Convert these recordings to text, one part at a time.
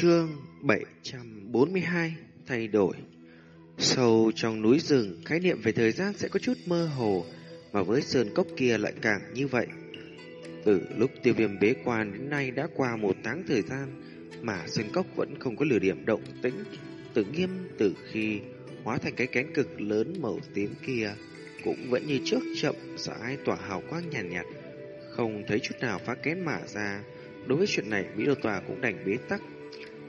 Chương 742 Thay đổi Sâu trong núi rừng, khái niệm về thời gian sẽ có chút mơ hồ, mà với sơn cốc kia lại càng như vậy. Từ lúc tiêu viêm bế quan đến nay đã qua một tháng thời gian, mà sơn cốc vẫn không có lửa điểm động tĩnh. Tự nghiêm từ khi hóa thành cái cánh cực lớn màu tím kia, cũng vẫn như trước chậm rãi tỏa hào quang nhàn nhạt, nhạt, không thấy chút nào phá kén mà ra. Đối với chuyện này, Mỹ Đô Tòa cũng đành bế tắc.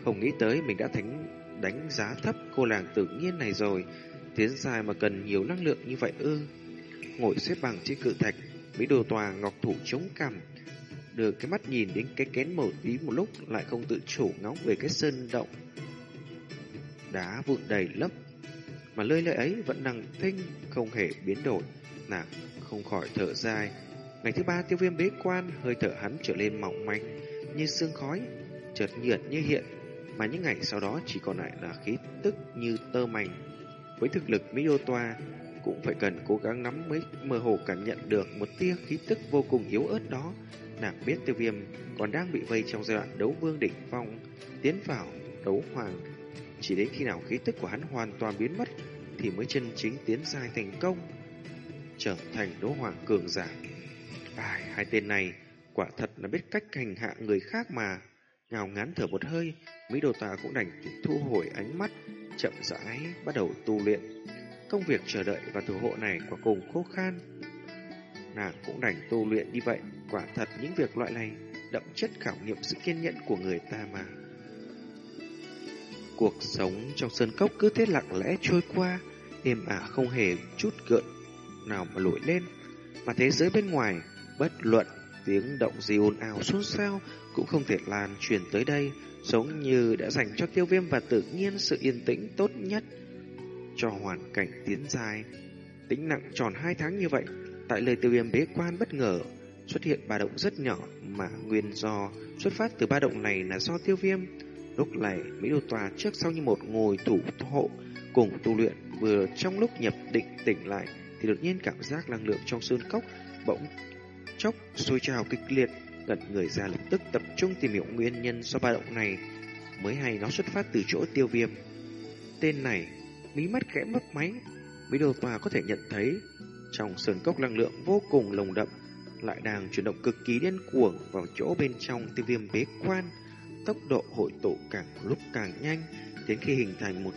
Không nghĩ tới mình đã thánh đánh giá thấp cô làng tự nhiên này rồi. Tiến dài mà cần nhiều năng lượng như vậy ư. Ngồi xếp bằng trên cự thạch, Mỹ đồ Tòa ngọc thủ chống cằm. Đưa cái mắt nhìn đến cái kén màu tím một lúc lại không tự chủ ngóng về cái sơn động. Đá vụn đầy lấp. Mà lơi lơi ấy vẫn đang thinh, không hề biến đổi. Nàng không khỏi thở dài. Ngày thứ ba tiêu viêm bế quan, hơi thở hắn trở lên mỏng manh, như sương khói, chợt nhiệt như hiện, mà những ngày sau đó chỉ còn lại là khí tức như tơ mảnh. Với thực lực Mỹ Đô Toa, cũng phải cần cố gắng nắm mới mơ hồ cảm nhận được một tia khí tức vô cùng yếu ớt đó. Nàng biết tiêu viêm còn đang bị vây trong giai đoạn đấu vương đỉnh phong, tiến vào đấu hoàng. Chỉ đến khi nào khí tức của hắn hoàn toàn biến mất, thì mới chân chính tiến dài thành công, trở thành đấu hoàng cường giả. Ai, hai tên này quả thật là biết cách hành hạ người khác mà. Ngào ngán thở một hơi, Mỹ Đồ Tà cũng đành thu hồi ánh mắt, chậm rãi bắt đầu tu luyện. Công việc chờ đợi và thủ hộ này quả cùng khô khan. Nàng cũng đành tu luyện như vậy, quả thật những việc loại này đậm chất khảo nghiệm sự kiên nhẫn của người ta mà. Cuộc sống trong sơn cốc cứ thế lặng lẽ trôi qua, êm ả không hề chút gợn nào mà nổi lên, mà thế giới bên ngoài bất luận tiếng động gì ồn ào xôn xao cũng không thể lan truyền tới đây, giống như đã dành cho tiêu viêm và tự nhiên sự yên tĩnh tốt nhất cho hoàn cảnh tiến dài. Tính nặng tròn hai tháng như vậy, tại lời tiêu viêm bế quan bất ngờ xuất hiện ba động rất nhỏ mà nguyên do xuất phát từ ba động này là do tiêu viêm. Lúc này, Mỹ Đô Tòa trước sau như một ngồi thủ hộ cùng tu luyện vừa trong lúc nhập định tỉnh lại thì đột nhiên cảm giác năng lượng trong sơn cốc bỗng chốc sôi trào kịch liệt, gần người ra lập tức tập trung tìm hiểu nguyên nhân do ba động này, mới hay nó xuất phát từ chỗ tiêu viêm. Tên này, mí mắt khẽ mấp máy, Mỹ Đồ Tòa có thể nhận thấy trong sơn cốc năng lượng vô cùng lồng đậm, lại đang chuyển động cực kỳ điên cuồng vào chỗ bên trong tiêu viêm bế quan. Tốc độ hội tụ càng lúc càng nhanh, đến khi hình thành một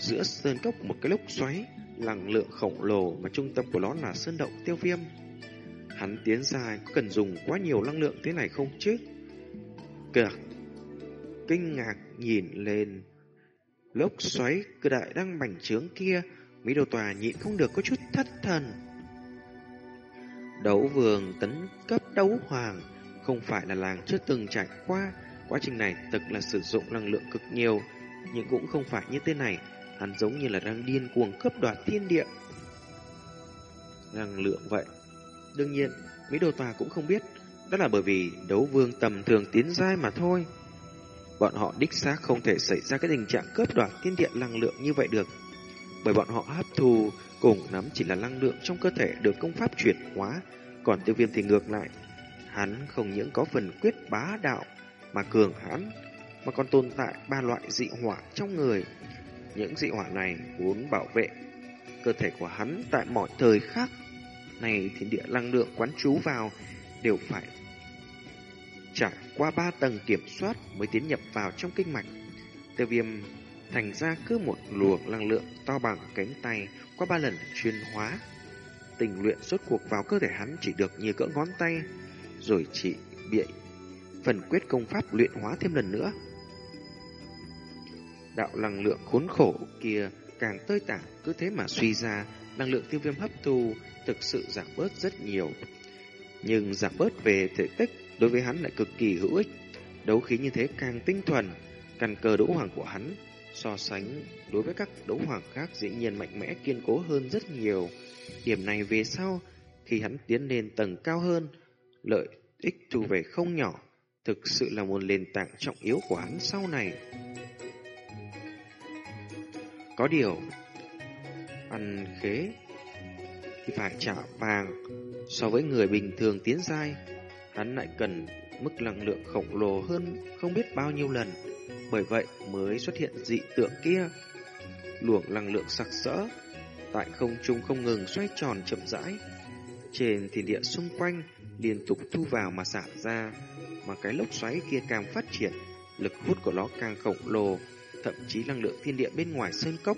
giữa sơn cốc một cái lốc xoáy, năng lượng khổng lồ mà trung tâm của nó là sơn động tiêu viêm. Hắn tiến dài có cần dùng quá nhiều năng lượng thế này không chứ? Cực kinh ngạc nhìn lên lốc xoáy cơ đại đang bành trướng kia, Mỹ Đồ tòa nhịn không được có chút thất thần. Đấu vương tấn cấp đấu hoàng không phải là làng chưa từng trải qua, quá trình này thực là sử dụng năng lượng cực nhiều, nhưng cũng không phải như thế này, hắn giống như là đang điên cuồng cướp đoạt thiên địa. Năng lượng vậy. Đương nhiên, Mỹ Đồ Tòa cũng không biết, đó là bởi vì đấu vương tầm thường tiến giai mà thôi. Bọn họ đích xác không thể xảy ra cái tình trạng cướp đoạt thiên địa năng lượng như vậy được. Bởi bọn họ hấp thu cùng nắm chỉ là năng lượng trong cơ thể được công pháp chuyển hóa, còn tiêu viêm thì ngược lại. Hắn không những có phần quyết bá đạo mà cường hãn, mà còn tồn tại ba loại dị hỏa trong người. Những dị hỏa này vốn bảo vệ cơ thể của hắn tại mọi thời khắc này thì địa năng lượng quán trú vào đều phải trải qua ba tầng kiểm soát mới tiến nhập vào trong kinh mạch. Tiêu viêm thành ra cứ một luồng năng lượng to bằng cánh tay qua ba lần chuyên hóa. Tình luyện suốt cuộc vào cơ thể hắn chỉ được như cỡ ngón tay, rồi chỉ bị phần quyết công pháp luyện hóa thêm lần nữa. Đạo năng lượng khốn khổ kia càng tơi tả cứ thế mà suy ra, năng lượng tiêu viêm hấp thu thực sự giảm bớt rất nhiều. Nhưng giảm bớt về thể tích đối với hắn lại cực kỳ hữu ích. Đấu khí như thế càng tinh thuần, căn cơ đấu hoàng của hắn so sánh đối với các đấu hoàng khác dĩ nhiên mạnh mẽ kiên cố hơn rất nhiều. Điểm này về sau, khi hắn tiến lên tầng cao hơn, lợi ích thu về không nhỏ, thực sự là một nền tảng trọng yếu của hắn sau này. Có điều, ăn khế thì phải trả vàng. So với người bình thường tiến giai, hắn lại cần mức năng lượng khổng lồ hơn không biết bao nhiêu lần. bởi vậy mới xuất hiện dị tượng kia. Luồng năng lượng sặc sỡ, tại không trung không ngừng xoay tròn chậm rãi. Trên thiên địa xung quanh liên tục thu vào mà xả ra, mà cái lốc xoáy kia càng phát triển, lực hút của nó càng khổng lồ, thậm chí năng lượng thiên địa bên ngoài sơn cốc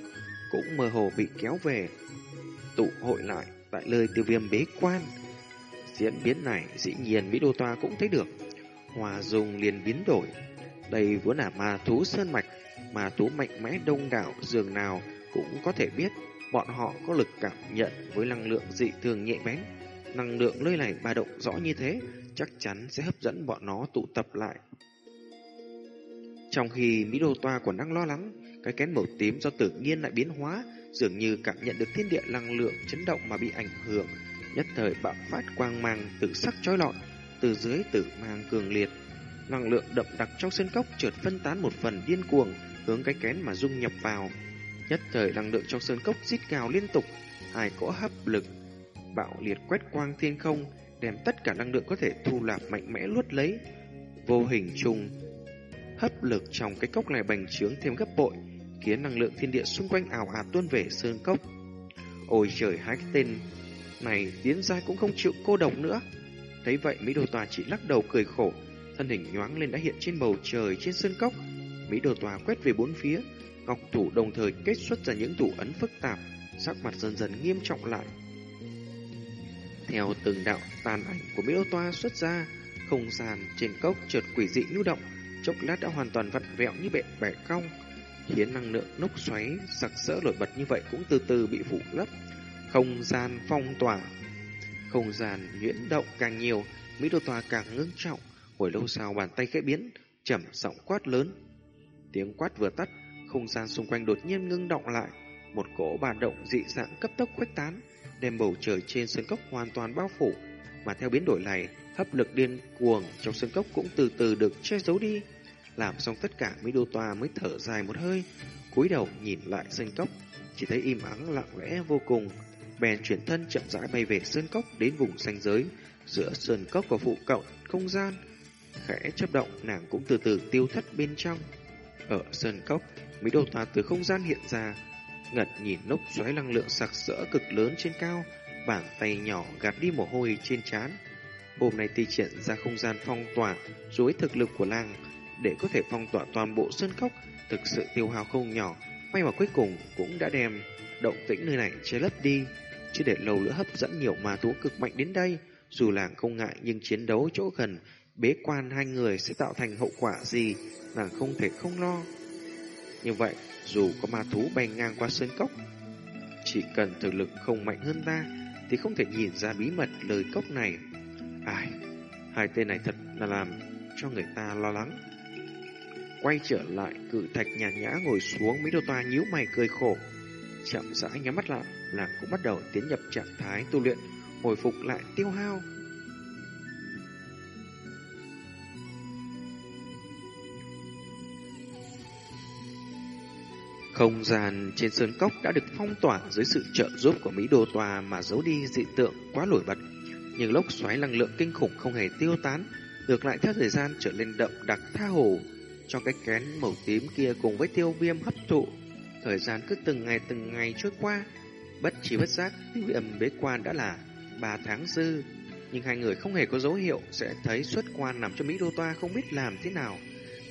cũng mơ hồ bị kéo về, tụ hội lại tại nơi tiêu viêm bế quan. Diễn biến này dĩ nhiên Mỹ Đô Toa cũng thấy được. Hòa dùng liền biến đổi. Đây vốn là ma thú sơn mạch, ma thú mạnh mẽ đông đảo dường nào cũng có thể biết bọn họ có lực cảm nhận với năng lượng dị thường nhạy bén. Năng lượng nơi này ba động rõ như thế, chắc chắn sẽ hấp dẫn bọn nó tụ tập lại. Trong khi Mỹ Đô Toa còn đang lo lắng, cái kén màu tím do tự nhiên lại biến hóa, dường như cảm nhận được thiên địa năng lượng chấn động mà bị ảnh hưởng, nhất thời bạo phát quang mang tự sắc chói lọi, từ dưới tự mang cường liệt. Năng lượng đậm đặc trong sân cốc chợt phân tán một phần điên cuồng, hướng cái kén mà dung nhập vào. Nhất thời năng lượng trong sơn cốc rít gào liên tục, hai cỗ hấp lực bạo liệt quét quang thiên không, đem tất cả năng lượng có thể thu nạp mạnh mẽ luốt lấy. Vô hình trùng hấp lực trong cái cốc này bành trướng thêm gấp bội, khiến năng lượng thiên địa xung quanh ảo ạt tuôn về sơn cốc. Ôi trời hai cái tên này tiến ra cũng không chịu cô độc nữa. Thấy vậy Mỹ Đồ Tòa chỉ lắc đầu cười khổ, thân hình nhoáng lên đã hiện trên bầu trời trên sơn cốc. Mỹ Đồ Tòa quét về bốn phía, ngọc thủ đồng thời kết xuất ra những thủ ấn phức tạp, sắc mặt dần dần nghiêm trọng lại. Theo từng đạo tàn ảnh của Mỹ Đồ Tòa xuất ra, không gian trên cốc chợt quỷ dị nhu động, chốc lát đã hoàn toàn vặn vẹo như bệ bẻ cong, khiến năng lượng nốc xoáy sặc sỡ nổi bật như vậy cũng từ từ bị phủ lấp. Không gian phong tỏa, không gian nhuyễn động càng nhiều, Mỹ Đô Tòa càng ngưng trọng, hồi lâu sau bàn tay khẽ biến, chậm giọng quát lớn. Tiếng quát vừa tắt, không gian xung quanh đột nhiên ngưng động lại, một cỗ bàn động dị dạng cấp tốc khuếch tán, đem bầu trời trên sân cốc hoàn toàn bao phủ, mà theo biến đổi này, hấp lực điên cuồng trong sân cốc cũng từ từ được che giấu đi. Làm xong tất cả Mỹ Đô toa mới thở dài một hơi, cúi đầu nhìn lại sân cốc, chỉ thấy im ắng lặng lẽ vô cùng. Bèn chuyển thân chậm rãi bay về sơn cốc đến vùng xanh giới, giữa sơn cốc và phụ cận không gian. Khẽ chấp động, nàng cũng từ từ tiêu thất bên trong. Ở sơn cốc, Mỹ Đô toa từ không gian hiện ra, ngật nhìn nốc xoáy năng lượng sặc sỡ cực lớn trên cao, bàn tay nhỏ gạt đi mồ hôi trên trán. Hôm nay ti triển ra không gian phong tỏa, dối thực lực của nàng để có thể phong tỏa toàn bộ sân cốc, thực sự tiêu hao không nhỏ, may mà cuối cùng cũng đã đem động tĩnh nơi này che lấp đi, chứ để lâu nữa hấp dẫn nhiều ma thú cực mạnh đến đây, dù làng không ngại nhưng chiến đấu chỗ gần, bế quan hai người sẽ tạo thành hậu quả gì, nàng không thể không lo. Như vậy, dù có ma thú bay ngang qua sơn cốc, chỉ cần thực lực không mạnh hơn ta, thì không thể nhìn ra bí mật lời cốc này. Ai, hai tên này thật là làm cho người ta lo lắng. Quay trở lại, cự thạch nhàn nhã ngồi xuống, Mỹ Đô Toa nhíu mày cười khổ. Chậm rãi nhắm mắt lại, nàng cũng bắt đầu tiến nhập trạng thái tu luyện, hồi phục lại tiêu hao. Không gian trên sơn cốc đã được phong tỏa dưới sự trợ giúp của Mỹ Đô Tòa mà giấu đi dị tượng quá nổi bật. Nhưng lốc xoáy năng lượng kinh khủng không hề tiêu tán, ngược lại theo thời gian trở lên đậm đặc tha hồ cho cái kén màu tím kia cùng với tiêu viêm hấp thụ. Thời gian cứ từng ngày từng ngày trôi qua, bất chỉ bất giác tiêu viêm bế quan đã là ba tháng dư. Nhưng hai người không hề có dấu hiệu sẽ thấy xuất quan nằm cho Mỹ Đô Toa không biết làm thế nào.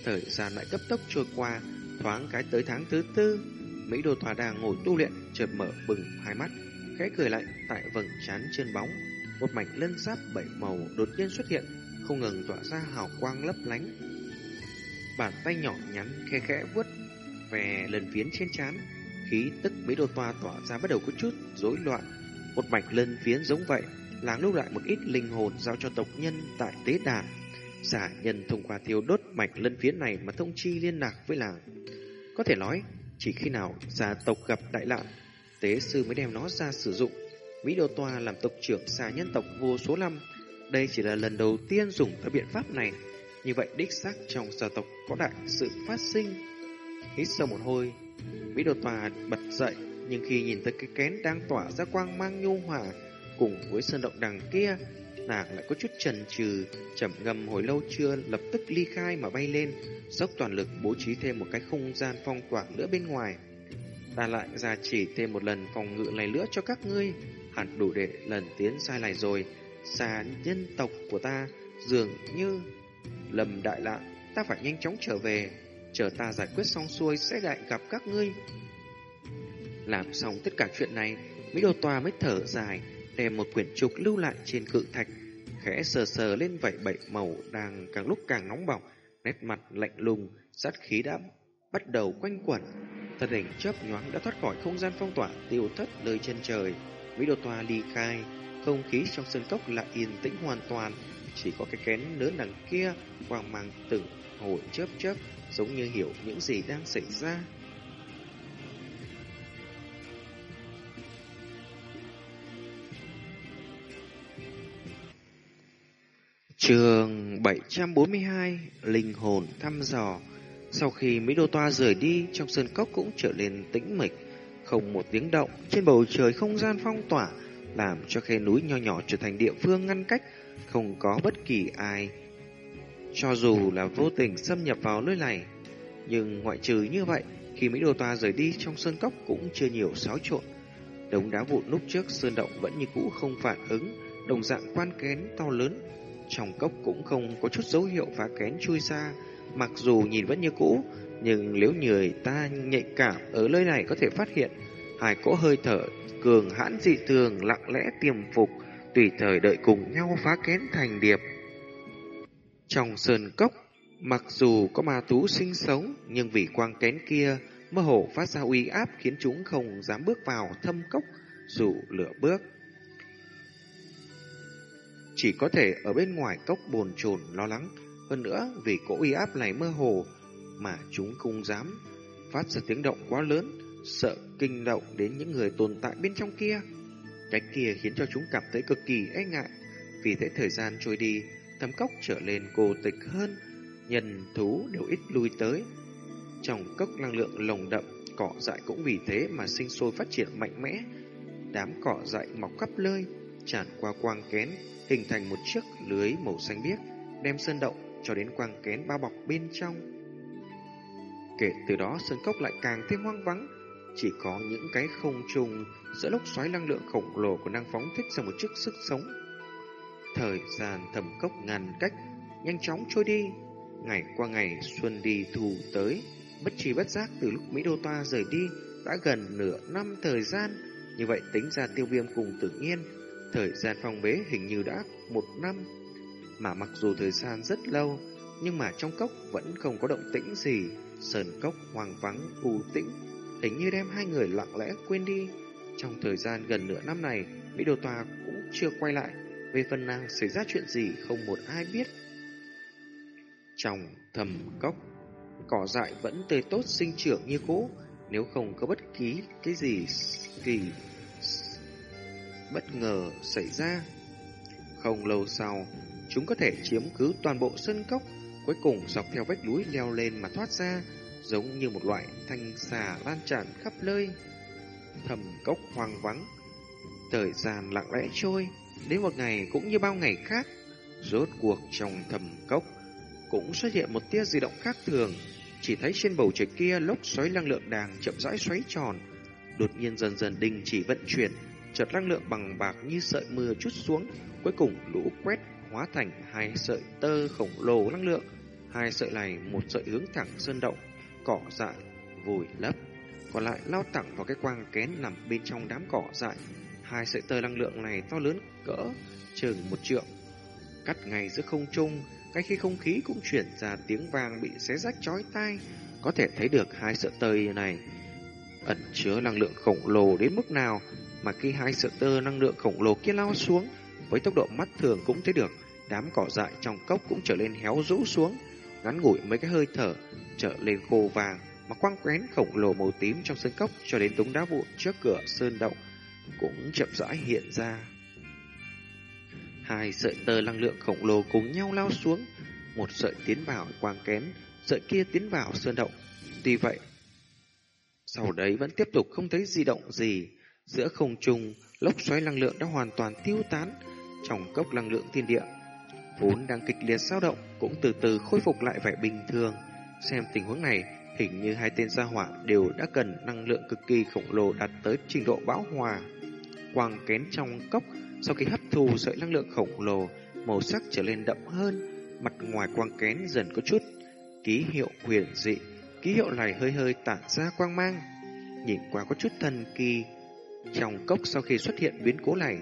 Thời gian lại cấp tốc trôi qua, thoáng cái tới tháng thứ tư. Mỹ Đô Toa đang ngồi tu luyện, chợt mở bừng hai mắt, khẽ cười lạnh tại vầng trán chân bóng. Một mảnh lân giáp bảy màu đột nhiên xuất hiện, không ngừng tỏa ra hào quang lấp lánh, bàn tay nhỏ nhắn khe khẽ vuốt về lần phiến trên trán, khí tức mấy đô toa tỏa ra bắt đầu có chút rối loạn. Một mảnh lân phiến giống vậy, làng lưu lại một ít linh hồn giao cho tộc nhân tại tế đàn. Giả nhân thông qua thiêu đốt mảnh lân phiến này mà thông chi liên lạc với làng. Có thể nói, chỉ khi nào gia tộc gặp đại nạn, tế sư mới đem nó ra sử dụng. Mỹ Đô Toa làm tộc trưởng xa nhân tộc vô số năm, đây chỉ là lần đầu tiên dùng cái biện pháp này. Như vậy đích xác trong gia tộc có đại sự phát sinh. Hít sâu một hơi, Mỹ Đô Tòa bật dậy, nhưng khi nhìn thấy cái kén đang tỏa ra quang mang nhu hòa cùng với sơn động đằng kia, nàng lại có chút chần chừ, chậm ngâm hồi lâu chưa lập tức ly khai mà bay lên, dốc toàn lực bố trí thêm một cái không gian phong tỏa nữa bên ngoài. Ta lại ra chỉ thêm một lần phòng ngự này nữa cho các ngươi, hẳn đủ để lần tiến sai lại rồi. xa nhân tộc của ta dường như lầm đại lạ, ta phải nhanh chóng trở về, chờ ta giải quyết xong xuôi sẽ lại gặp các ngươi. Làm xong tất cả chuyện này, Mỹ Đô Tòa mới thở dài, đem một quyển trục lưu lại trên cự thạch, khẽ sờ sờ lên vảy bảy màu đang càng lúc càng nóng bỏng, nét mặt lạnh lùng, sát khí đã bắt đầu quanh quẩn. Thân hình chớp nhoáng đã thoát khỏi không gian phong tỏa tiêu thất nơi chân trời. Mỹ Đô Tòa ly khai, không khí trong sân cốc lại yên tĩnh hoàn toàn, chỉ có cái kén lớn đằng kia quang mang từng hồi chớp chớp, giống như hiểu những gì đang xảy ra. Trường 742 Linh hồn thăm dò Sau khi Mỹ Đô Toa rời đi Trong sơn cốc cũng trở nên tĩnh mịch Không một tiếng động Trên bầu trời không gian phong tỏa Làm cho khe núi nho nhỏ trở thành địa phương ngăn cách không có bất kỳ ai. Cho dù là vô tình xâm nhập vào nơi này Nhưng ngoại trừ như vậy Khi Mỹ Đô Toa rời đi Trong sơn cốc cũng chưa nhiều xáo trộn. Đống đá vụn lúc trước sơn động vẫn như cũ không phản ứng Đồng dạng quan kén to lớn. Trong cốc cũng không có chút dấu hiệu phá kén chui ra, mặc dù nhìn vẫn như cũ, nhưng nếu người ta nhạy cảm ở nơi này có thể phát hiện hai cỗ hơi thở cường hãn dị thường lặng lẽ tiềm phục, tùy thời đợi cùng nhau phá kén thành điệp. Trong sơn cốc, mặc dù có ma thú sinh sống, nhưng vì quang kén kia mơ hồ phát ra uy áp khiến chúng không dám bước vào thâm cốc dù lửa bước chỉ có thể ở bên ngoài cốc bồn chồn lo lắng. Hơn nữa, vì cỗ uy áp này mơ hồ mà chúng không dám phát ra tiếng động quá lớn, sợ kinh động đến những người tồn tại bên trong kia. Cái kia khiến cho chúng cảm thấy cực kỳ e ngại. Vì thế thời gian trôi đi, thâm cốc trở lên cô tịch hơn, nhân thú đều ít lui tới. Trong cốc năng lượng lồng đậm, cỏ dại cũng vì thế mà sinh sôi phát triển mạnh mẽ. Đám cỏ dại mọc khắp nơi, tràn qua quang kén, hình thành một chiếc lưới màu xanh biếc, đem sơn động cho đến quang kén bao bọc bên trong. Kể từ đó sơn cốc lại càng thêm hoang vắng, chỉ có những cái không trùng giữa lốc xoáy năng lượng khổng lồ của năng phóng thích ra một chiếc sức sống. Thời gian thầm cốc ngàn cách, nhanh chóng trôi đi, ngày qua ngày xuân đi thu tới, bất chi bất giác từ lúc Mỹ Đô Toa rời đi đã gần nửa năm thời gian, như vậy tính ra tiêu viêm cùng tự nhiên Thời gian phong bế hình như đã một năm, mà mặc dù thời gian rất lâu, nhưng mà trong cốc vẫn không có động tĩnh gì. Sơn cốc hoang vắng, u tĩnh, hình như đem hai người lặng lẽ quên đi. Trong thời gian gần nửa năm này, Mỹ Đồ Tòa cũng chưa quay lại. Về phần nàng xảy ra chuyện gì không một ai biết. Trong thầm cốc, cỏ dại vẫn tươi tốt sinh trưởng như cũ, nếu không có bất kỳ cái gì kỳ bất ngờ xảy ra. Không lâu sau, chúng có thể chiếm cứ toàn bộ sân cốc, cuối cùng dọc theo vách núi leo lên mà thoát ra, giống như một loại thanh xà lan tràn khắp nơi. Thầm cốc hoang vắng, thời gian lặng lẽ trôi, đến một ngày cũng như bao ngày khác, rốt cuộc trong thầm cốc cũng xuất hiện một tia di động khác thường, chỉ thấy trên bầu trời kia lốc xoáy năng lượng đang chậm rãi xoáy tròn, đột nhiên dần dần đình chỉ vận chuyển, chợt năng lượng bằng bạc như sợi mưa chút xuống, cuối cùng lũ quét hóa thành hai sợi tơ khổng lồ năng lượng. Hai sợi này một sợi hướng thẳng sơn động, cỏ dại vùi lấp, còn lại lao thẳng vào cái quang kén nằm bên trong đám cỏ dại. Hai sợi tơ năng lượng này to lớn cỡ chừng một trượng, cắt ngay giữa không trung, ngay khi không khí cũng chuyển ra tiếng vang bị xé rách chói tai, có thể thấy được hai sợi tơ này ẩn chứa năng lượng khổng lồ đến mức nào mà khi hai sợi tơ năng lượng khổng lồ kia lao xuống, với tốc độ mắt thường cũng thấy được, đám cỏ dại trong cốc cũng trở lên héo rũ xuống, ngắn ngủi mấy cái hơi thở trở lên khô vàng, mà quang quén khổng lồ màu tím trong sân cốc cho đến tống đá vụn trước cửa sơn động cũng chậm rãi hiện ra. Hai sợi tơ năng lượng khổng lồ cùng nhau lao xuống, một sợi tiến vào quang kén, sợi kia tiến vào sơn động. Tuy vậy, sau đấy vẫn tiếp tục không thấy di động gì, Giữa không trung, lốc xoáy năng lượng đã hoàn toàn tiêu tán, trong cốc năng lượng thiên địa. Vốn đang kịch liệt dao động cũng từ từ khôi phục lại vẻ bình thường. Xem tình huống này, hình như hai tên gia hỏa đều đã cần năng lượng cực kỳ khổng lồ đạt tới trình độ bão hòa. Quang kén trong cốc sau khi hấp thu sợi năng lượng khổng lồ, màu sắc trở lên đậm hơn, mặt ngoài quang kén dần có chút ký hiệu huyền dị, ký hiệu này hơi hơi tản ra quang mang, nhìn qua có chút thần kỳ. Trong cốc sau khi xuất hiện biến cố này,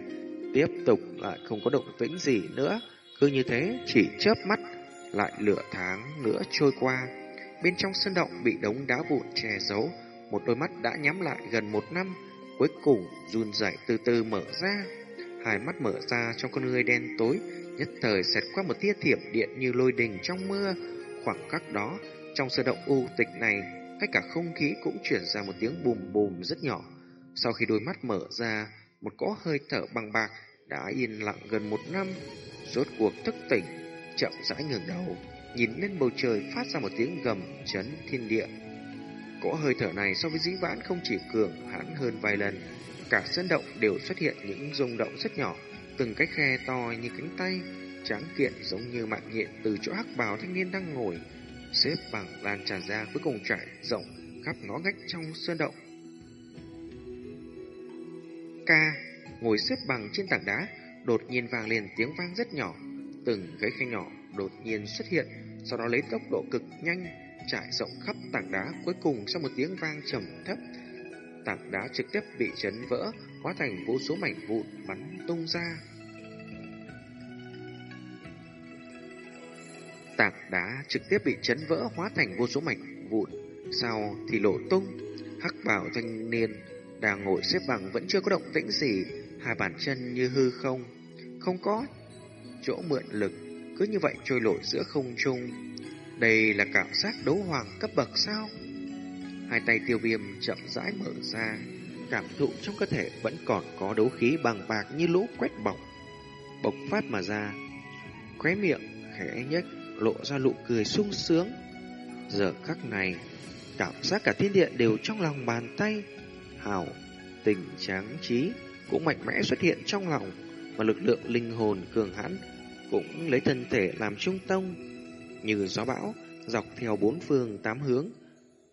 tiếp tục lại không có động tĩnh gì nữa, cứ như thế chỉ chớp mắt lại lửa tháng nữa trôi qua. Bên trong sân động bị đống đá vụn che giấu, một đôi mắt đã nhắm lại gần một năm, cuối cùng run rẩy từ từ mở ra. Hai mắt mở ra trong con người đen tối, nhất thời xẹt qua một tia thiểm điện như lôi đình trong mưa. Khoảng khắc đó, trong sân động u tịch này, ngay cả không khí cũng chuyển ra một tiếng bùm bùm rất nhỏ. Sau khi đôi mắt mở ra, một cỗ hơi thở bằng bạc đã yên lặng gần một năm, rốt cuộc thức tỉnh, chậm rãi ngẩng đầu, nhìn lên bầu trời phát ra một tiếng gầm chấn thiên địa. Cỗ hơi thở này so với dĩ vãng không chỉ cường hãn hơn vài lần, cả sân động đều xuất hiện những rung động rất nhỏ, từng cái khe to như cánh tay, trắng kiện giống như mạng nhện từ chỗ hắc bào thanh niên đang ngồi, xếp bằng lan tràn ra cuối cùng trải rộng khắp ngõ ngách trong sơn động. Ca ngồi xếp bằng trên tảng đá, đột nhiên vang lên tiếng vang rất nhỏ, từng cái khe nhỏ đột nhiên xuất hiện, sau đó lấy tốc độ cực nhanh trải rộng khắp tảng đá, cuối cùng sau một tiếng vang trầm thấp, tảng đá trực tiếp bị chấn vỡ, hóa thành vô số mảnh vụn bắn tung ra. Tảng đá trực tiếp bị chấn vỡ hóa thành vô số mảnh vụn, sau thì lộ tung. Hắc bảo thanh niên đang ngồi xếp bằng vẫn chưa có động tĩnh gì, hai bàn chân như hư không, không có chỗ mượn lực, cứ như vậy trôi lội giữa không trung. Đây là cảm giác đấu hoàng cấp bậc sao? Hai tay tiêu viêm chậm rãi mở ra, cảm thụ trong cơ thể vẫn còn có đấu khí bằng bạc như lũ quét bọc, bộc phát mà ra. Khóe miệng khẽ nhếch lộ ra nụ cười sung sướng. Giờ khắc này, cảm giác cả thiên địa đều trong lòng bàn tay. Hảo, tình tráng trí cũng mạnh mẽ xuất hiện trong lòng, mà lực lượng linh hồn cường hãn cũng lấy thân thể làm trung tâm, như gió bão dọc theo bốn phương tám hướng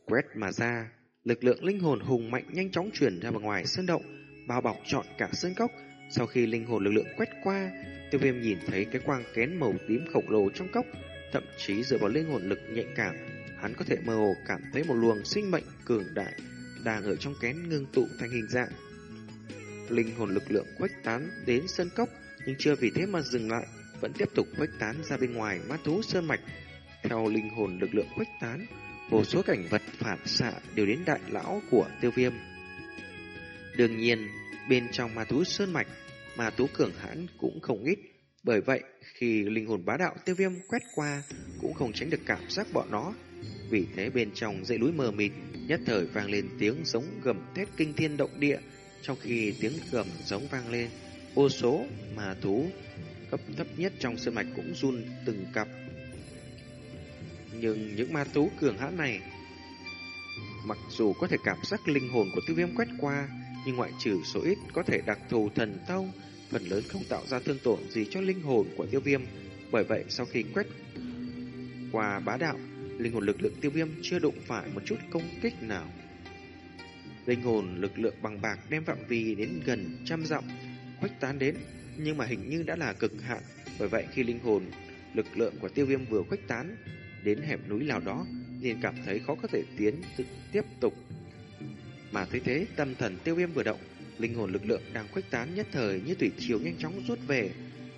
quét mà ra, lực lượng linh hồn hùng mạnh nhanh chóng truyền ra bên ngoài sơn động, bao bọc trọn cả sơn cốc. Sau khi linh hồn lực lượng quét qua, tiêu viêm nhìn thấy cái quang kén màu tím khổng lồ trong cốc, thậm chí dựa vào linh hồn lực nhạy cảm, hắn có thể mơ hồ cảm thấy một luồng sinh mệnh cường đại đang ở trong kén ngưng tụ thành hình dạng. Linh hồn lực lượng quét tán đến sơn cốc, nhưng chưa vì thế mà dừng lại, vẫn tiếp tục quét tán ra bên ngoài ma thú sơn mạch. Theo linh hồn lực lượng quét tán, vô số cảnh vật phản xạ đều đến đại lão của tiêu viêm. Đương nhiên, bên trong ma thú sơn mạch, ma thú cường hãn cũng không ít. Bởi vậy, khi linh hồn bá đạo tiêu viêm quét qua, cũng không tránh được cảm giác bọn nó. Vì thế bên trong dãy núi mờ mịt, nhất thời vang lên tiếng giống gầm thét kinh thiên động địa. Trong khi tiếng gầm giống vang lên, vô số ma thú cấp thấp nhất trong sơn mạch cũng run từng cặp. Nhưng những ma thú cường hãn này Mặc dù có thể cảm giác linh hồn của tiêu viêm quét qua Nhưng ngoại trừ số ít có thể đặc thù thần thông Phần lớn không tạo ra thương tổn gì cho linh hồn của tiêu viêm. Bởi vậy sau khi quét qua bá đạo Linh hồn lực lượng tiêu viêm chưa đụng phải một chút công kích nào. Linh hồn lực lượng bằng bạc đem phạm vi đến gần trăm dặm Khuếch tán đến Nhưng mà hình như đã là cực hạn Bởi vậy khi linh hồn lực lượng của tiêu viêm vừa khuếch tán đến hẻm núi nào đó, liền cảm thấy khó có thể tiến tiếp tục. Mà thấy thế, tâm thần tiêu viêm vừa động, linh hồn lực lượng đang khuếch tán nhất thời như thủy triều nhanh chóng rút về,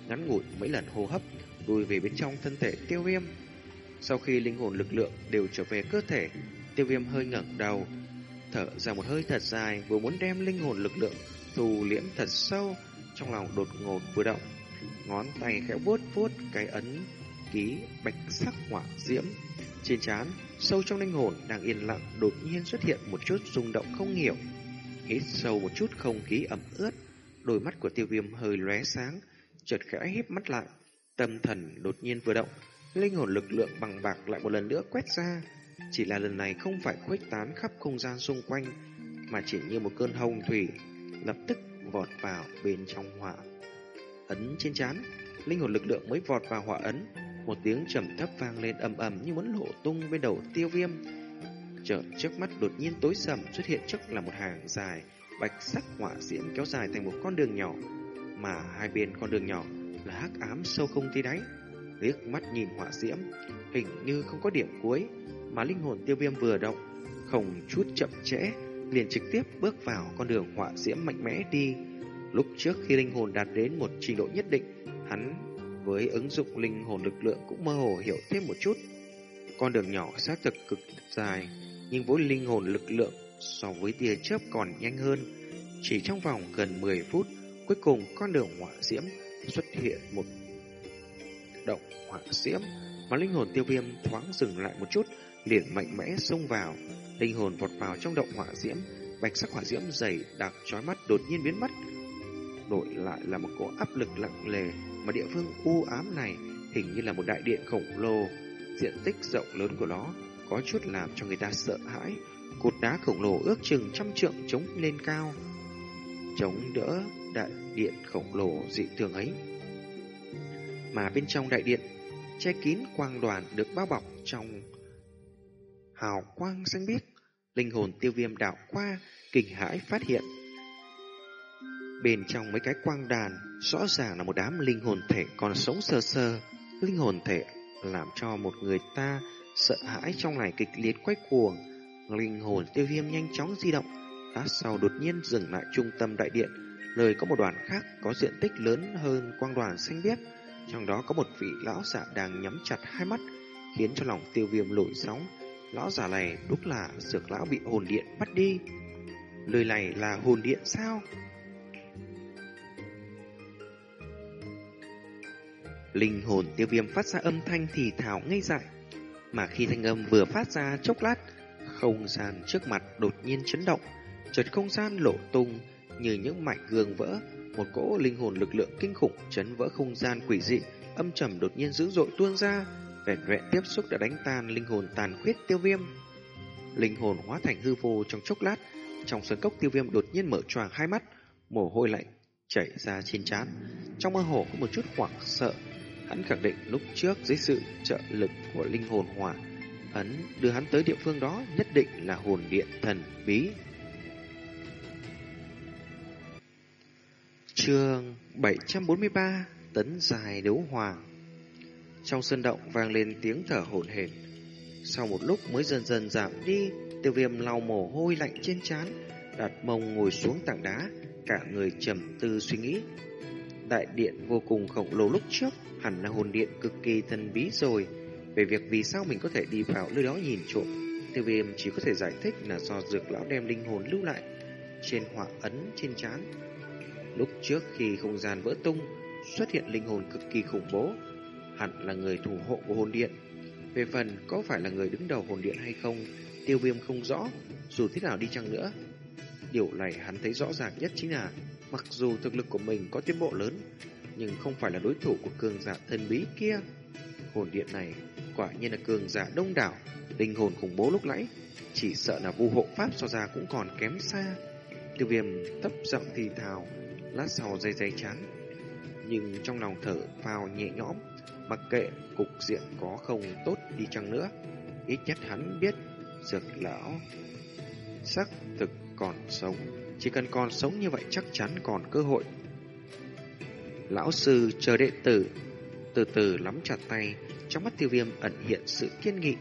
ngắn ngủi mấy lần hô hấp, lùi về bên trong thân thể tiêu viêm. Sau khi linh hồn lực lượng đều trở về cơ thể, tiêu viêm hơi ngẩng đầu, thở ra một hơi thật dài, vừa muốn đem linh hồn lực lượng thù liễm thật sâu, trong lòng đột ngột vừa động, ngón tay khẽ vuốt vuốt cái ấn ký bạch sắc hỏa diễm. Trên trán, sâu trong linh hồn đang yên lặng đột nhiên xuất hiện một chút rung động không hiểu. Hít sâu một chút không khí ẩm ướt, đôi mắt của tiêu viêm hơi lóe sáng, chợt khẽ híp mắt lại. Tâm thần đột nhiên vừa động, linh hồn lực lượng bằng bạc lại một lần nữa quét ra. Chỉ là lần này không phải khuếch tán khắp không gian xung quanh, mà chỉ như một cơn hồng thủy, lập tức vọt vào bên trong hỏa ấn trên chán linh hồn lực lượng mới vọt vào hỏa ấn, một tiếng trầm thấp vang lên ầm ầm như muốn lộ tung bên đầu tiêu viêm. Chợt trước mắt đột nhiên tối sầm xuất hiện trước là một hàng dài, bạch sắc hỏa diễm kéo dài thành một con đường nhỏ, mà hai bên con đường nhỏ là hắc ám sâu không thấy đáy. Liếc mắt nhìn hỏa diễm, hình như không có điểm cuối, mà linh hồn tiêu viêm vừa động, không chút chậm trễ, liền trực tiếp bước vào con đường hỏa diễm mạnh mẽ đi. Lúc trước khi linh hồn đạt đến một trình độ nhất định, hắn với ứng dụng linh hồn lực lượng cũng mơ hồ hiểu thêm một chút. Con đường nhỏ xác thực cực dài, nhưng với linh hồn lực lượng so với tia chớp còn nhanh hơn. Chỉ trong vòng gần 10 phút, cuối cùng con đường hỏa diễm xuất hiện một động hỏa diễm mà linh hồn tiêu viêm thoáng dừng lại một chút, liền mạnh mẽ xông vào. Linh hồn vọt vào trong động hỏa diễm, bạch sắc hỏa diễm dày đặc chói mắt đột nhiên biến mất. Đổi lại là một cỗ áp lực lặng lề mà địa phương u ám này hình như là một đại điện khổng lồ. Diện tích rộng lớn của nó có chút làm cho người ta sợ hãi. Cột đá khổng lồ ước chừng trăm trượng chống lên cao, chống đỡ đại điện khổng lồ dị thường ấy. Mà bên trong đại điện, che kín quang đoàn được bao bọc trong hào quang xanh biếc, linh hồn tiêu viêm đạo qua, kinh hãi phát hiện. Bên trong mấy cái quang đàn, rõ ràng là một đám linh hồn thể còn sống sơ sơ. Linh hồn thể làm cho một người ta sợ hãi trong này kịch liệt quay cuồng. Linh hồn tiêu viêm nhanh chóng di động, lát sau đột nhiên dừng lại trung tâm đại điện, nơi có một đoàn khác có diện tích lớn hơn quang đoàn xanh biếc. Trong đó có một vị lão giả đang nhắm chặt hai mắt, khiến cho lòng tiêu viêm nổi sóng. Lão giả này đúng là dược lão bị hồn điện bắt đi. Lời này là hồn điện sao? Linh hồn tiêu viêm phát ra âm thanh thì thảo ngây dại. Mà khi thanh âm vừa phát ra chốc lát, không gian trước mặt đột nhiên chấn động, chợt không gian lộ tung như những mảnh gương vỡ, một cỗ linh hồn lực lượng kinh khủng chấn vỡ không gian quỷ dị, âm trầm đột nhiên dữ dội tuôn ra, vẹn vẹn tiếp xúc đã đánh tan linh hồn tàn khuyết tiêu viêm. Linh hồn hóa thành hư vô trong chốc lát, trong sơn cốc tiêu viêm đột nhiên mở choàng hai mắt, mồ hôi lạnh chảy ra trên trán. Trong mơ hồ có một chút hoảng sợ, hắn khẳng định lúc trước dưới sự trợ lực của linh hồn hỏa ấn đưa hắn tới địa phương đó nhất định là hồn điện thần bí. Chương 743 Tấn dài đấu hoàng trong sân động vang lên tiếng thở hổn hển. Sau một lúc mới dần dần giảm đi, tiêu viêm lau mồ hôi lạnh trên trán, đặt mông ngồi xuống tảng đá, cả người trầm tư suy nghĩ. Đại điện vô cùng khổng lồ lúc trước, hẳn là hồn điện cực kỳ thần bí rồi. Về việc vì sao mình có thể đi vào nơi đó nhìn trộm, tiêu viêm chỉ có thể giải thích là do dược lão đem linh hồn lưu lại trên họa ấn trên trán Lúc trước khi không gian vỡ tung, xuất hiện linh hồn cực kỳ khủng bố, hẳn là người thủ hộ của hồn điện. Về phần có phải là người đứng đầu hồn điện hay không, tiêu viêm không rõ, dù thế nào đi chăng nữa. Điều này hắn thấy rõ ràng nhất chính là, mặc dù thực lực của mình có tiến bộ lớn, nhưng không phải là đối thủ của cường giả thần bí kia. Hồn điện này quả nhiên là cường giả đông đảo, linh hồn khủng bố lúc nãy, chỉ sợ là vu hộ pháp so ra cũng còn kém xa. Tiêu viêm thấp giọng thì thào, lát sau dây dây chán. Nhưng trong lòng thở vào nhẹ nhõm, mặc kệ cục diện có không tốt đi chăng nữa, ít nhất hắn biết dược lão sắc thực còn sống, chỉ cần còn sống như vậy chắc chắn còn cơ hội. Lão sư chờ đệ tử, từ từ nắm chặt tay, trong mắt tiêu viêm ẩn hiện sự kiên nghị.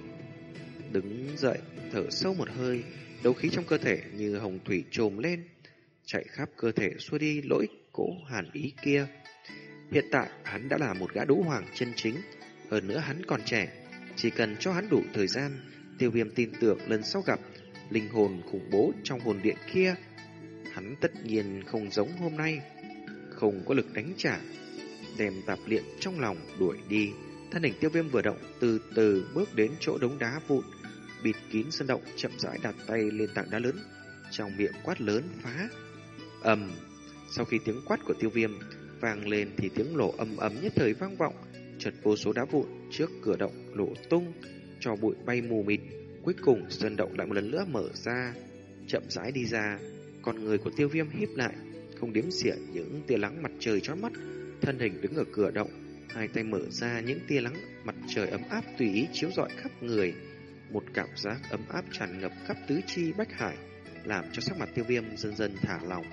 Đứng dậy, thở sâu một hơi, đấu khí trong cơ thể như hồng thủy trồm lên, chạy khắp cơ thể xua đi lỗi cỗ hàn ý kia. Hiện tại hắn đã là một gã đấu hoàng chân chính, hơn nữa hắn còn trẻ, chỉ cần cho hắn đủ thời gian, tiêu viêm tin tưởng lần sau gặp linh hồn khủng bố trong hồn điện kia, hắn tất nhiên không giống hôm nay, không có lực đánh trả, đem tạp liện trong lòng đuổi đi. Thân hình tiêu viêm vừa động từ từ bước đến chỗ đống đá vụn, bịt kín sân động chậm rãi đặt tay lên tảng đá lớn, trong miệng quát lớn phá ầm. Sau khi tiếng quát của tiêu viêm vang lên thì tiếng nổ âm ấm nhất thời vang vọng, chợt vô số đá vụn trước cửa động nổ tung, cho bụi bay mù mịt. Cuối cùng sân động lại một lần nữa mở ra, chậm rãi đi ra. Con người của tiêu viêm híp lại, không đếm xỉa những tia nắng mặt trời chói mắt. thân hình đứng ở cửa động, hai tay mở ra những tia nắng mặt trời ấm áp tùy ý chiếu rọi khắp người. Một cảm giác ấm áp tràn ngập khắp tứ chi bách hải, làm cho sắc mặt tiêu viêm dần dần thả lỏng.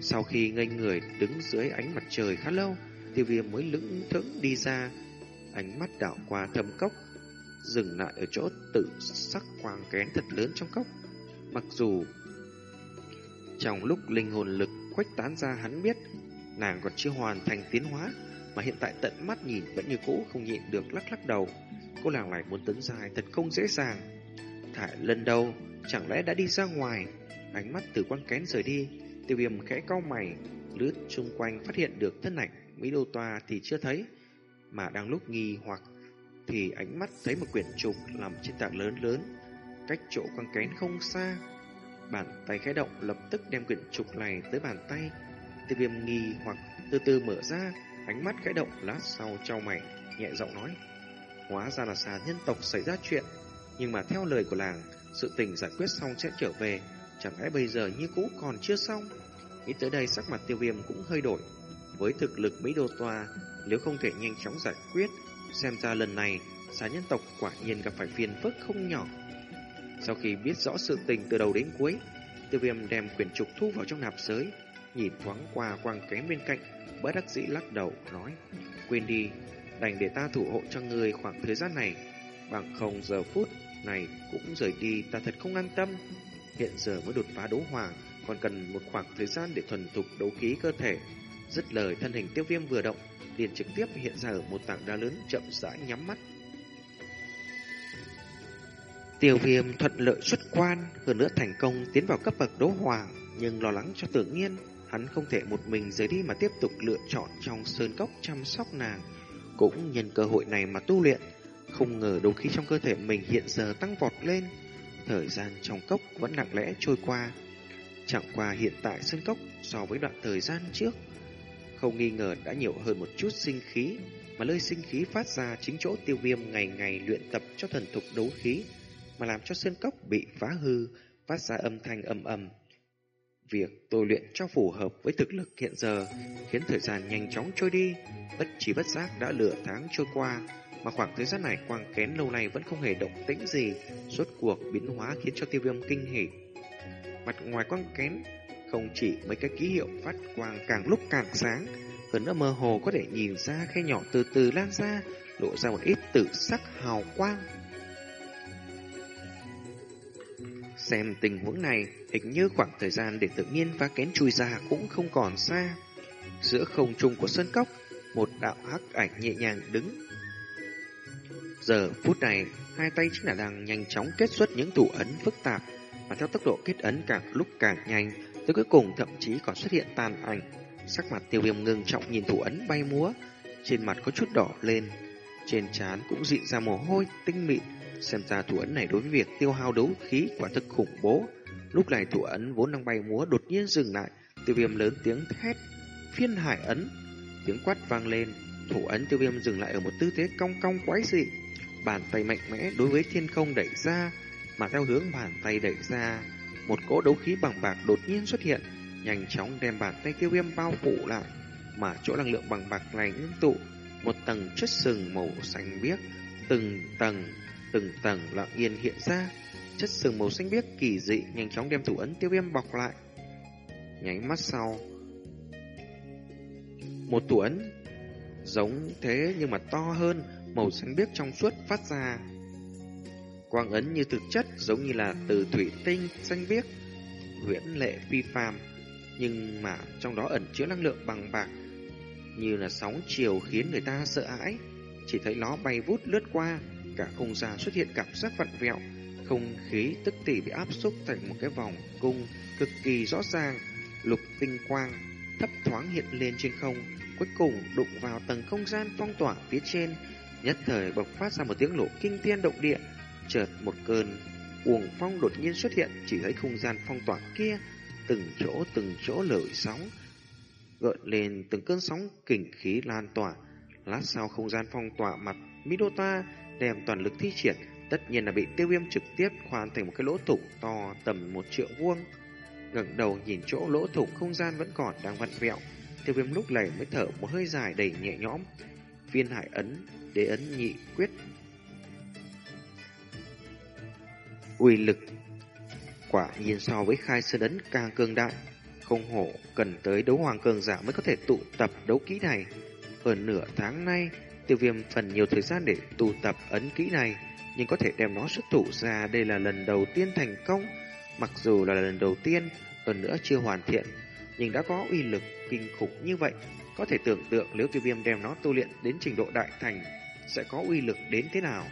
Sau khi ngây người đứng dưới ánh mặt trời khá lâu, tiêu viêm mới lững thững đi ra, ánh mắt đảo qua thâm cốc, dừng lại ở chỗ tự sắc quang kén thật lớn trong cốc. Mặc dù trong lúc linh hồn lực khuếch tán ra hắn biết nàng còn chưa hoàn thành tiến hóa, mà hiện tại tận mắt nhìn vẫn như cũ không nhịn được lắc lắc đầu. Cô nàng này muốn tấn dài thật không dễ dàng. Thải lần đầu, chẳng lẽ đã đi ra ngoài? Ánh mắt từ quan kén rời đi, tiêu viêm khẽ cau mày, lướt xung quanh phát hiện được thân ảnh Mỹ Đô Toa thì chưa thấy, mà đang lúc nghi hoặc thì ánh mắt thấy một quyển trục nằm trên tảng lớn lớn, cách chỗ quan kén không xa. Bàn tay khẽ động lập tức đem quyển trục này tới bàn tay. Tiêu viêm nghi hoặc từ từ mở ra, ánh mắt khẽ động lát sau trao mày, nhẹ giọng nói. Hóa ra là xà nhân tộc xảy ra chuyện, nhưng mà theo lời của làng, sự tình giải quyết xong sẽ trở về, chẳng lẽ bây giờ như cũ còn chưa xong? Nghĩ tới đây sắc mặt tiêu viêm cũng hơi đổi. Với thực lực Mỹ Đô Toa, nếu không thể nhanh chóng giải quyết, xem ra lần này xã nhân tộc quả nhiên gặp phải phiền phức không nhỏ. Sau khi biết rõ sự tình từ đầu đến cuối, tiêu viêm đem quyển trục thu vào trong nạp giới, nhìn thoáng qua quang kém bên cạnh, bất đắc dĩ lắc đầu, nói, quên đi, đành để ta thủ hộ cho người khoảng thời gian này, bằng không giờ phút này cũng rời đi ta thật không an tâm. Hiện giờ mới đột phá đấu hoàng, còn cần một khoảng thời gian để thuần thục đấu khí cơ thể. Dứt lời thân hình tiêu viêm vừa động, liền trực tiếp hiện ra ở một tảng đá lớn chậm rãi nhắm mắt. Tiêu viêm thuận lợi xuất quan, hơn nữa thành công tiến vào cấp bậc đấu hoàng, nhưng lo lắng cho tự nhiên, hắn không thể một mình rời đi mà tiếp tục lựa chọn trong sơn cốc chăm sóc nàng. Cũng nhân cơ hội này mà tu luyện, không ngờ đấu khí trong cơ thể mình hiện giờ tăng vọt lên. Thời gian trong cốc vẫn lặng lẽ trôi qua. Chẳng qua hiện tại sân cốc so với đoạn thời gian trước, không nghi ngờ đã nhiều hơn một chút sinh khí, mà nơi sinh khí phát ra chính chỗ tiêu viêm ngày ngày luyện tập cho thần thục đấu khí, mà làm cho sân cốc bị phá hư, phát ra âm thanh ầm ầm. Việc tôi luyện cho phù hợp với thực lực hiện giờ khiến thời gian nhanh chóng trôi đi, bất chỉ bất giác đã lửa tháng trôi qua, mà khoảng thời gian này quang kén lâu nay vẫn không hề động tĩnh gì, suốt cuộc biến hóa khiến cho tiêu viêm kinh hỉ. Mặt ngoài quang kén không chỉ mấy cái ký hiệu phát quang càng lúc càng sáng, hơn nữa mơ hồ có thể nhìn ra khe nhỏ từ từ lan ra, lộ ra một ít tử sắc hào quang. Xem tình huống này, hình như khoảng thời gian để tự nhiên phá kén chui ra cũng không còn xa. Giữa không trung của sân cốc, một đạo hắc ảnh nhẹ nhàng đứng. Giờ phút này, hai tay chính là đang nhanh chóng kết xuất những thủ ấn phức tạp, và theo tốc độ kết ấn càng lúc càng nhanh, tới cuối cùng thậm chí còn xuất hiện tàn ảnh. Sắc mặt tiêu viêm ngưng trọng nhìn thủ ấn bay múa, trên mặt có chút đỏ lên, trên trán cũng dị ra mồ hôi tinh mịn. Xem ra thủ ấn này đối với việc tiêu hao đấu khí quả thực khủng bố. Lúc này thủ ấn vốn đang bay múa đột nhiên dừng lại, tiêu viêm lớn tiếng thét, phiên hải ấn. Tiếng quát vang lên, thủ ấn tiêu viêm dừng lại ở một tư thế cong cong quái dị. Bàn tay mạnh mẽ đối với thiên không đẩy ra, mà theo hướng bàn tay đẩy ra, một cỗ đấu khí bằng bạc đột nhiên xuất hiện, nhanh chóng đem bàn tay tiêu viêm bao phủ lại, mà chỗ năng lượng bằng bạc này ngưng tụ một tầng chất sừng màu xanh biếc, từng tầng, từng tầng lặng yên hiện ra. Chất sừng màu xanh biếc kỳ dị nhanh chóng đem thủ ấn tiêu viêm bọc lại. Nháy mắt sau, một thủ ấn giống thế nhưng mà to hơn, màu xanh biếc trong suốt phát ra. Quang ấn như thực chất giống như là từ thủy tinh xanh biếc, huyễn lệ phi phàm, nhưng mà trong đó ẩn chứa năng lượng bằng bạc như là sóng chiều khiến người ta sợ hãi. Chỉ thấy nó bay vút lướt qua, cả không gian xuất hiện cảm giác vặn vẹo, không khí tức tỉ bị áp xúc thành một cái vòng cung cực kỳ rõ ràng, lục tinh quang thấp thoáng hiện lên trên không, cuối cùng đụng vào tầng không gian phong tỏa phía trên, nhất thời bộc phát ra một tiếng nổ kinh thiên động địa, chợt một cơn uổng phong đột nhiên xuất hiện, chỉ thấy không gian phong tỏa kia từng chỗ từng chỗ lởi sóng gợn lên từng cơn sóng kình khí lan tỏa. Lát sau không gian phong tỏa mặt Midota đem toàn lực thi triển, tất nhiên là bị tiêu viêm trực tiếp khoan thành một cái lỗ thủng to tầm một triệu vuông. ngẩng đầu nhìn chỗ lỗ thủng không gian vẫn còn đang vặn vẹo, tiêu viêm lúc này mới thở một hơi dài đầy nhẹ nhõm. Viên hải ấn, đế ấn nhị quyết. uy lực quả nhiên so với khai sơn ấn càng cường đại. Không hổ cần tới đấu hoàng cường giả mới có thể tụ tập đấu kỹ này. Hơn nửa tháng nay, tiêu viêm phần nhiều thời gian để tụ tập ấn kỹ này, nhưng có thể đem nó xuất thủ ra đây là lần đầu tiên thành công. Mặc dù là lần đầu tiên, hơn nữa chưa hoàn thiện, nhưng đã có uy lực kinh khủng như vậy. Có thể tưởng tượng nếu tiêu viêm đem nó tu luyện đến trình độ đại thành, sẽ có uy lực đến thế nào.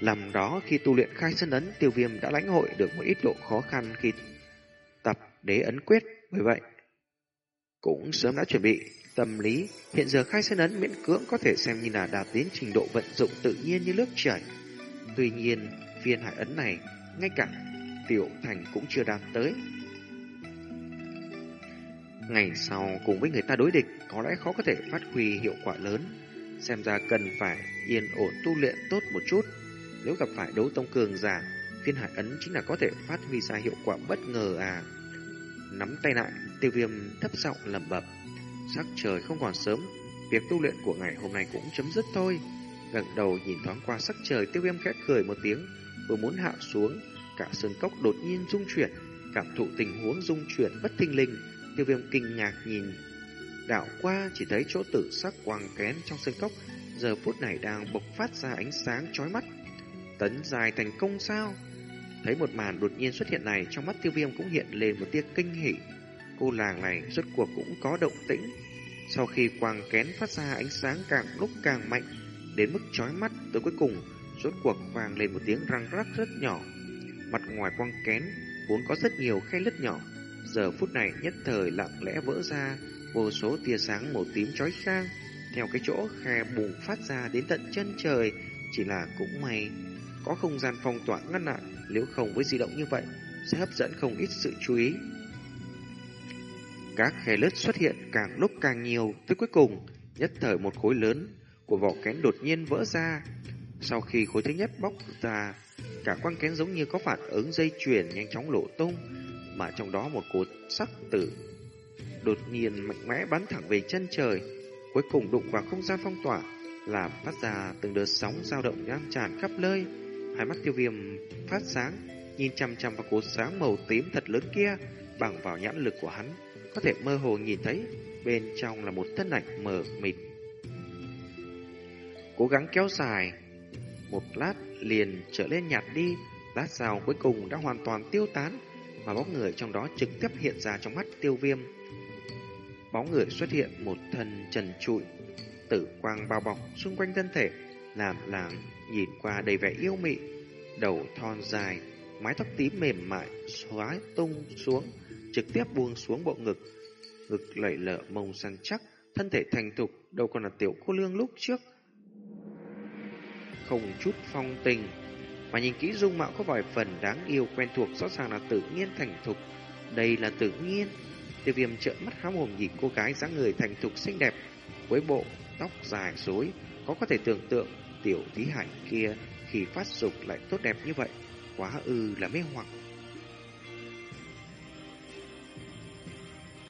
Làm đó khi tu luyện khai sơn ấn, tiêu viêm đã lãnh hội được một ít độ khó khăn khi tập đế ấn quyết. Bởi vậy, cũng sớm đã chuẩn bị tâm lý, hiện giờ khai sơn ấn miễn cưỡng có thể xem như là đạt đến trình độ vận dụng tự nhiên như nước chảy. Tuy nhiên, viên hải ấn này, ngay cả tiểu thành cũng chưa đạt tới. Ngày sau cùng với người ta đối địch có lẽ khó có thể phát huy hiệu quả lớn. Xem ra cần phải yên ổn tu luyện tốt một chút. Nếu gặp phải đấu tông cường giả, viên hải ấn chính là có thể phát huy ra hiệu quả bất ngờ à. Nắm tay lại, tiêu viêm thấp giọng lẩm bẩm. Sắc trời không còn sớm, việc tu luyện của ngày hôm nay cũng chấm dứt thôi. Gần đầu nhìn thoáng qua sắc trời, tiêu viêm khẽ cười một tiếng, vừa muốn hạ xuống, cả sơn cốc đột nhiên rung chuyển, cảm thụ tình huống rung chuyển bất thinh linh, tiêu viêm kinh ngạc nhìn đảo qua chỉ thấy chỗ tử sắc quang kén trong sân cốc giờ phút này đang bộc phát ra ánh sáng chói mắt. Tấn dài thành công sao? Thấy một màn đột nhiên xuất hiện này trong mắt tiêu viêm cũng hiện lên một tia kinh hỉ. Cô làng này rốt cuộc cũng có động tĩnh. Sau khi quang kén phát ra ánh sáng càng lúc càng mạnh, đến mức chói mắt tới cuối cùng, rốt cuộc vang lên một tiếng răng rắc rất nhỏ. Mặt ngoài quang kén vốn có rất nhiều khe lứt nhỏ, giờ phút này nhất thời lặng lẽ vỡ ra, vô số tia sáng màu tím chói chang theo cái chỗ khe bùng phát ra đến tận chân trời, chỉ là cũng may có không gian phong tỏa ngăn lại, nếu không với di động như vậy sẽ hấp dẫn không ít sự chú ý. Các khe lứt xuất hiện càng lúc càng nhiều, tới cuối cùng, nhất thời một khối lớn của vỏ kén đột nhiên vỡ ra. Sau khi khối thứ nhất bóc ra, cả quang kén giống như có phản ứng dây chuyền nhanh chóng lộ tung, mà trong đó một cột sắc tử đột nhiên mạnh mẽ bắn thẳng về chân trời, cuối cùng đụng vào không gian phong tỏa, làm phát ra từng đợt sóng dao động lan tràn khắp nơi. Hai mắt tiêu viêm phát sáng, nhìn chăm chăm vào cột sáng màu tím thật lớn kia, bằng vào nhãn lực của hắn, có thể mơ hồ nhìn thấy bên trong là một thân ảnh mờ mịt. Cố gắng kéo dài, một lát liền trở lên nhạt đi, lát sau cuối cùng đã hoàn toàn tiêu tán, mà bóng người trong đó trực tiếp hiện ra trong mắt tiêu viêm. Bóng người xuất hiện một thân trần trụi, tử quang bao bọc xung quanh thân thể, làm làng nhìn qua đầy vẻ yêu mị, đầu thon dài, mái tóc tím mềm mại xóa tung xuống, trực tiếp buông xuống bộ ngực, ngực lẩy lở mông săn chắc, thân thể thành thục, đâu còn là tiểu cô lương lúc trước. Không chút phong tình, mà nhìn kỹ dung mạo có vài phần đáng yêu quen thuộc rõ ràng là tự nhiên thành thục. Đây là tự nhiên. Tiêu viêm trợn mắt há mồm nhìn cô gái dáng người thành thục xinh đẹp, với bộ tóc dài rối, có có thể tưởng tượng tiểu thí hải kia khi phát dục lại tốt đẹp như vậy, quá ư là mê hoặc.